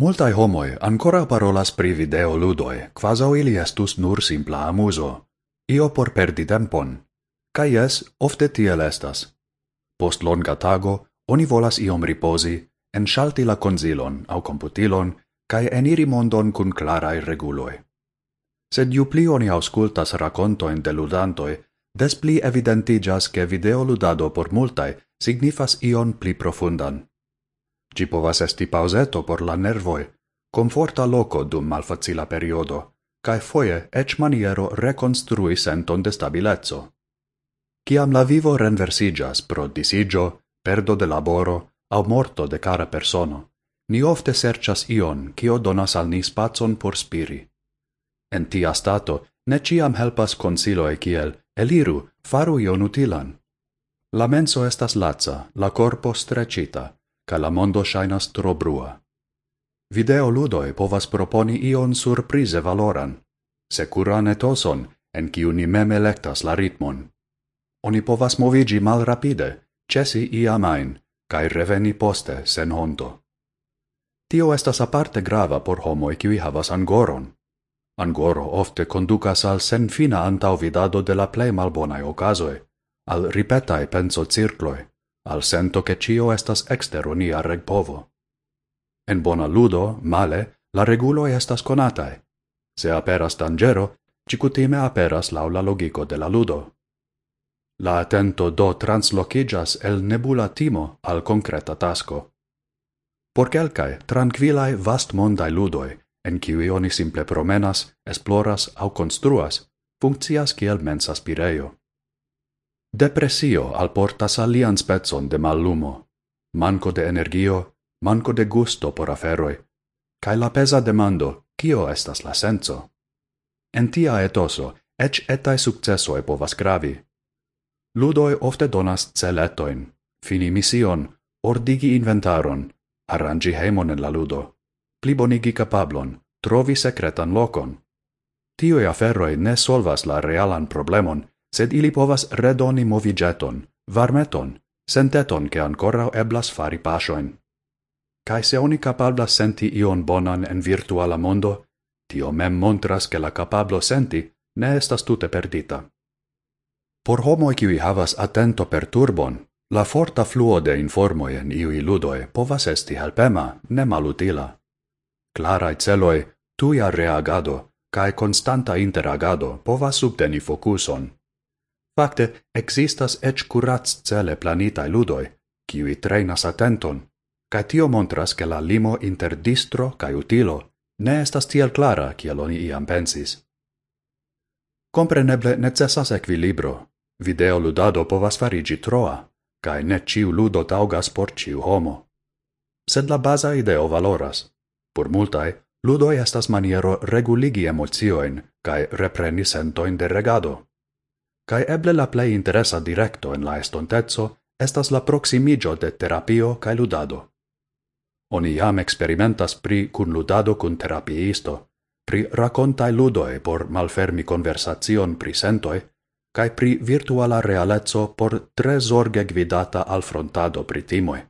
Multai homoi ancora parolas pri video ludoi, quasi ili estus nur simpla amuso, io por perdi tempon. Ca jes, ofte tiel estas. Post longa tago, oni volas iom riposi, enxalti la consilon au computilon, cae eniri mondon cun clarai reguloi. Sed ju pli oni auscultas racontoin de ludantoi, des pli evidentigas che videoludado por multae signifas ion pli profundan. Ci povas esti pauseto por la nervoi, conforta loco dum malfacila periodo, cae foie ec maniero reconstrui senton de stabilezzo. Ciam la vivo renversigas pro disigio, perdo de laboro, au morto de cara persono, ni ofte sercias ion, cio donas al ni spazon por spiri. En tia stato, ne ciam helpas consiloe kiel, eliru, faru ion utilan. La menso estas lazza, la corpo strecita, ca la mondo shainas tro brua. Videoludoi povas proponi ion surprize valoran, securan etoson, en kiu ni mem electas la ritmon. Oni povas movigi mal rapide, cesi iamain, cae reveni poste sen honto. Tio estas aparte grava por homoi qui havas angoron. Angoro ofte conducas al sen fina antau vidado de la plei malbonaj ocasoe, al ripetae penso cirkloj al sento che cio estas exter unia regpovo. En bona ludo, male, la regulo estas conatae. Se aperas tangero, cicutime aperas lau la logico de la ludo. La attento do translocigas el nebula timo al concreta tasco. Por quelcae tranquillae vast mondae ludoi, en cui oni simple promenas, esploras au construas, funccias kiel mensas spireo. Depresio alportas alian spezon de mallumo, manco de energio, manco de gusto por aferoi, cae la pesa demando, cio estas la senso. En tia etoso, ec etae successoi povas gravi. Ludoi ofte donas celetoin, fini mission, ordigi inventaron, arrangi heimon en la ludo, plibonigi capablon, trovi secretan locon. Tioi aferoi ne solvas la realan problemon, sed ili povas redoni movigeton, varmeton, senteton che ancora eblas fari pasioin. Cae se oni capablas senti ion bonan en virtuala mondo, tio mem montras che la capablo senti ne estas tute perdita. Por homoi qui havas attento per turbon, la forta fluo de informoi en iui ludoi povas esti helpema, ne malutila. Clarae celoi, tuia reagado, cae constanta interagado povas subteni focuson, Fakte, existas ec curatz cele planitae ludoi, kiui trainas attenton, ca tio montras che la limo inter distro ca utilo ne estas tiel clara kiel oni iam pensis. Compreneble necessas equilibro, video ludado povas farigi troa, cae ne ciu ludo taugas por ciu homo. Sed la baza ideo valoras. Por multae, ludoi estas maniero reguligi emozioin cae repreni sentoin de regado. Kai eble la plei interesa directo en la estontezzo estas la proximigio de terapio kai ludado. Oni jam experimentas pri cun ludado kun terapiisto, pri racontai ludoe por malfermi conversazion pri sentoi, kai pri virtuala realezzo por tre zorge gvidata al frontado pri timoi.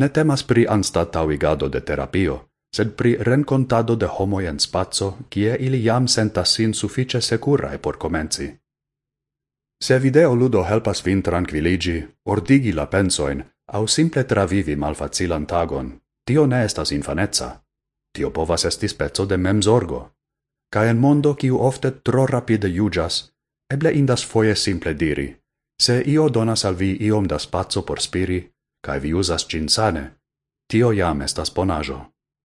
Ne temas pri anstatauigado de terapio, sed pri rencontado de homoi en spazio, kie ili jam sentas sin suffice securae por comenzi. Se video ludo helpas vin tranquilligi, ordigi la pensoin, au simple travivi malfacilan tagon, tio ne estas infanezza. Tio povas esti spezzo de memsorgo. Ca en mondo kiu ofte tro rapide jugas, eble indas foie simple diri, se io donas al vi iom da spazzo por spiri, ca vi usas cinsane, tio jam estas bonajo.